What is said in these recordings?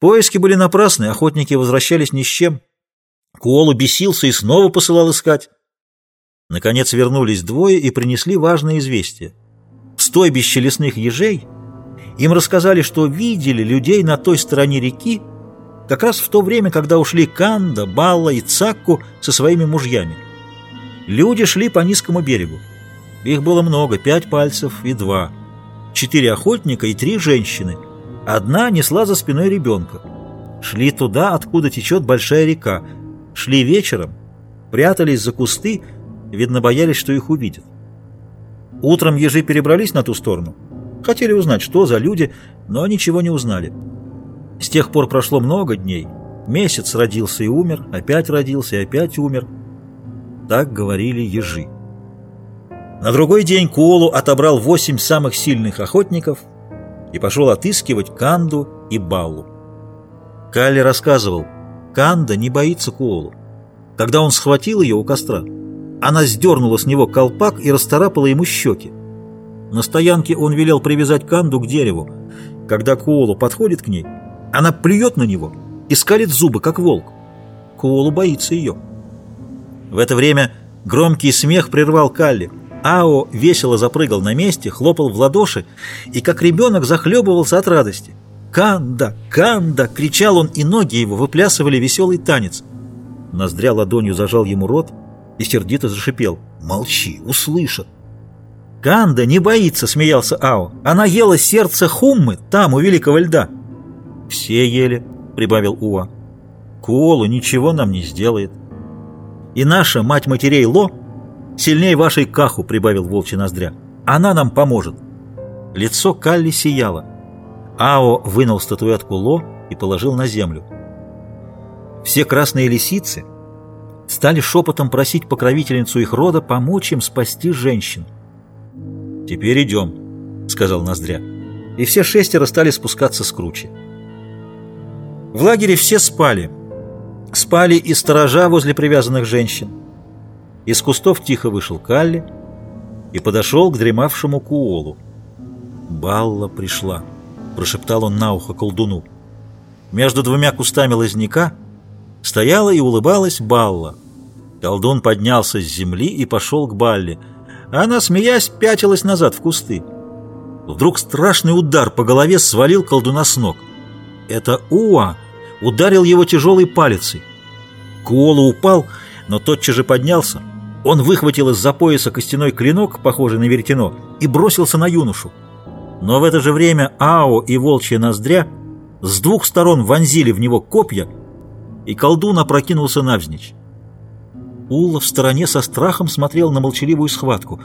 Поиски были напрасны, охотники возвращались ни с чем. Куолу бесился и снова посылал искать. Наконец вернулись двое и принесли важное известие. В стойбище лесных ежей им рассказали, что видели людей на той стороне реки как раз в то время, когда ушли Канда, Балла и Цакку со своими мужьями. Люди шли по низкому берегу. Их было много, пять пальцев и два. Четыре охотника и три женщины. Одна несла за спиной ребенка. Шли туда, откуда течет большая река. Шли вечером, прятались за кусты, видно, боялись, что их увидят. Утром ежи перебрались на ту сторону. Хотели узнать, что за люди, но ничего не узнали. С тех пор прошло много дней. Месяц родился и умер, опять родился и опять умер. Так говорили ежи. На другой день Куолу отобрал восемь самых сильных охотников и пошел отыскивать Канду и Баллу. Калли рассказывал, Канда не боится Куолу. Когда он схватил ее у костра, она сдернула с него колпак и расторапала ему щеки. На стоянке он велел привязать Канду к дереву. Когда Куолу подходит к ней, она плюет на него и скалит зубы, как волк. Куолу боится ее. В это время громкий смех прервал Калли. Ао весело запрыгал на месте, хлопал в ладоши и, как ребенок, захлебывался от радости. «Канда! Канда!» — кричал он, и ноги его выплясывали веселый танец. Ноздря ладонью зажал ему рот и сердито зашипел. «Молчи, услышат!» «Канда не боится!» — смеялся Ао. «Она ела сердце Хуммы там, у великого льда!» «Все ели!» — прибавил Уа. «Куолу ничего нам не сделает!» «И наша мать матерей Ло сильнее вашей Каху!» — прибавил волчий ноздря. «Она нам поможет!» Лицо Калли сияло. Ао вынул статуэтку Ло и положил на землю. Все красные лисицы стали шепотом просить покровительницу их рода помочь им спасти женщин. «Теперь идем», — сказал Ноздря. И все шестеро стали спускаться с кручи. В лагере все спали. Спали и сторожа возле привязанных женщин. Из кустов тихо вышел Калли и подошел к дремавшему Куолу. «Балла пришла», — прошептал он на ухо колдуну. Между двумя кустами лозняка стояла и улыбалась Балла. Колдун поднялся с земли и пошел к Балле. Она, смеясь, пятилась назад в кусты. Вдруг страшный удар по голове свалил колдуна с ног. Это Уа ударил его тяжелой палицей. Куола упал, но тотчас же поднялся. Он выхватил из-за пояса костяной клинок, похожий на веретено, и бросился на юношу. Но в это же время Ао и волчья ноздря с двух сторон вонзили в него копья, и колдун опрокинулся навзничь. Улла в стороне со страхом смотрел на молчаливую схватку.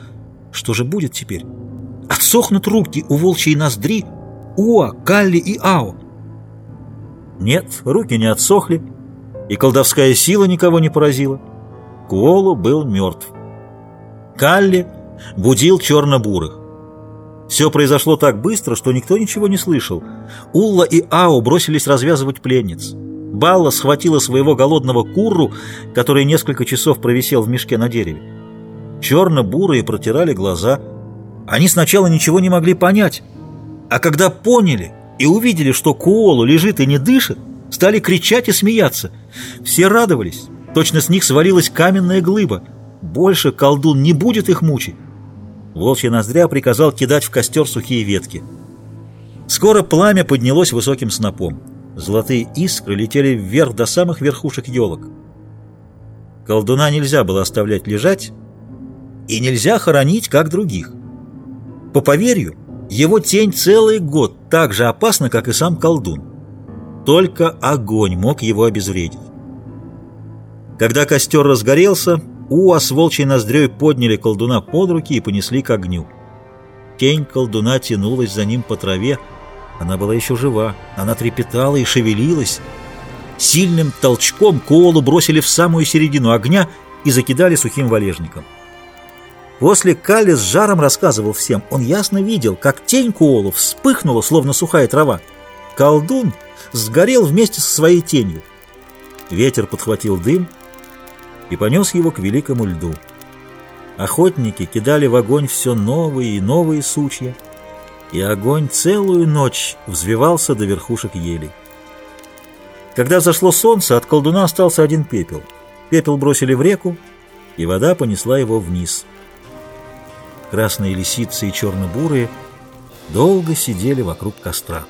Что же будет теперь? Отсохнут руки у волчьей ноздри Уа, Калли и Ао. Нет, руки не отсохли, и колдовская сила никого не поразила. Куолу был мертв. Калли будил черно-бурых. Все произошло так быстро, что никто ничего не слышал. Улла и Ао бросились развязывать пленниц. Балла схватила своего голодного курру, который несколько часов провисел в мешке на дереве. Черно-бурые протирали глаза. Они сначала ничего не могли понять, а когда поняли и увидели, что Куолу лежит и не дышит, стали кричать и смеяться. Все радовались. Точно с них свалилась каменная глыба. Больше колдун не будет их мучить. Волчья ноздря приказал кидать в костер сухие ветки. Скоро пламя поднялось высоким снопом. Золотые искры летели вверх до самых верхушек елок. Колдуна нельзя было оставлять лежать, и нельзя хоронить, как других. По поверью, его тень целый год так же опасна, как и сам колдун. Только огонь мог его обезвредить. Когда костер разгорелся, Уа с волчьей ноздрёй подняли колдуна под руки и понесли к огню. Тень колдуна тянулась за ним по траве. Она была еще жива, она трепетала и шевелилась. Сильным толчком Коолу бросили в самую середину огня и закидали сухим валежником. После Калли с жаром рассказывал всем. Он ясно видел, как тень Коолу вспыхнула, словно сухая трава. Колдун сгорел вместе со своей тенью. Ветер подхватил дым и понес его к великому льду. Охотники кидали в огонь все новые и новые сучья, и огонь целую ночь взвивался до верхушек елей. Когда зашло солнце, от колдуна остался один пепел. Пепел бросили в реку, и вода понесла его вниз. Красные лисицы и черно-бурые долго сидели вокруг костра.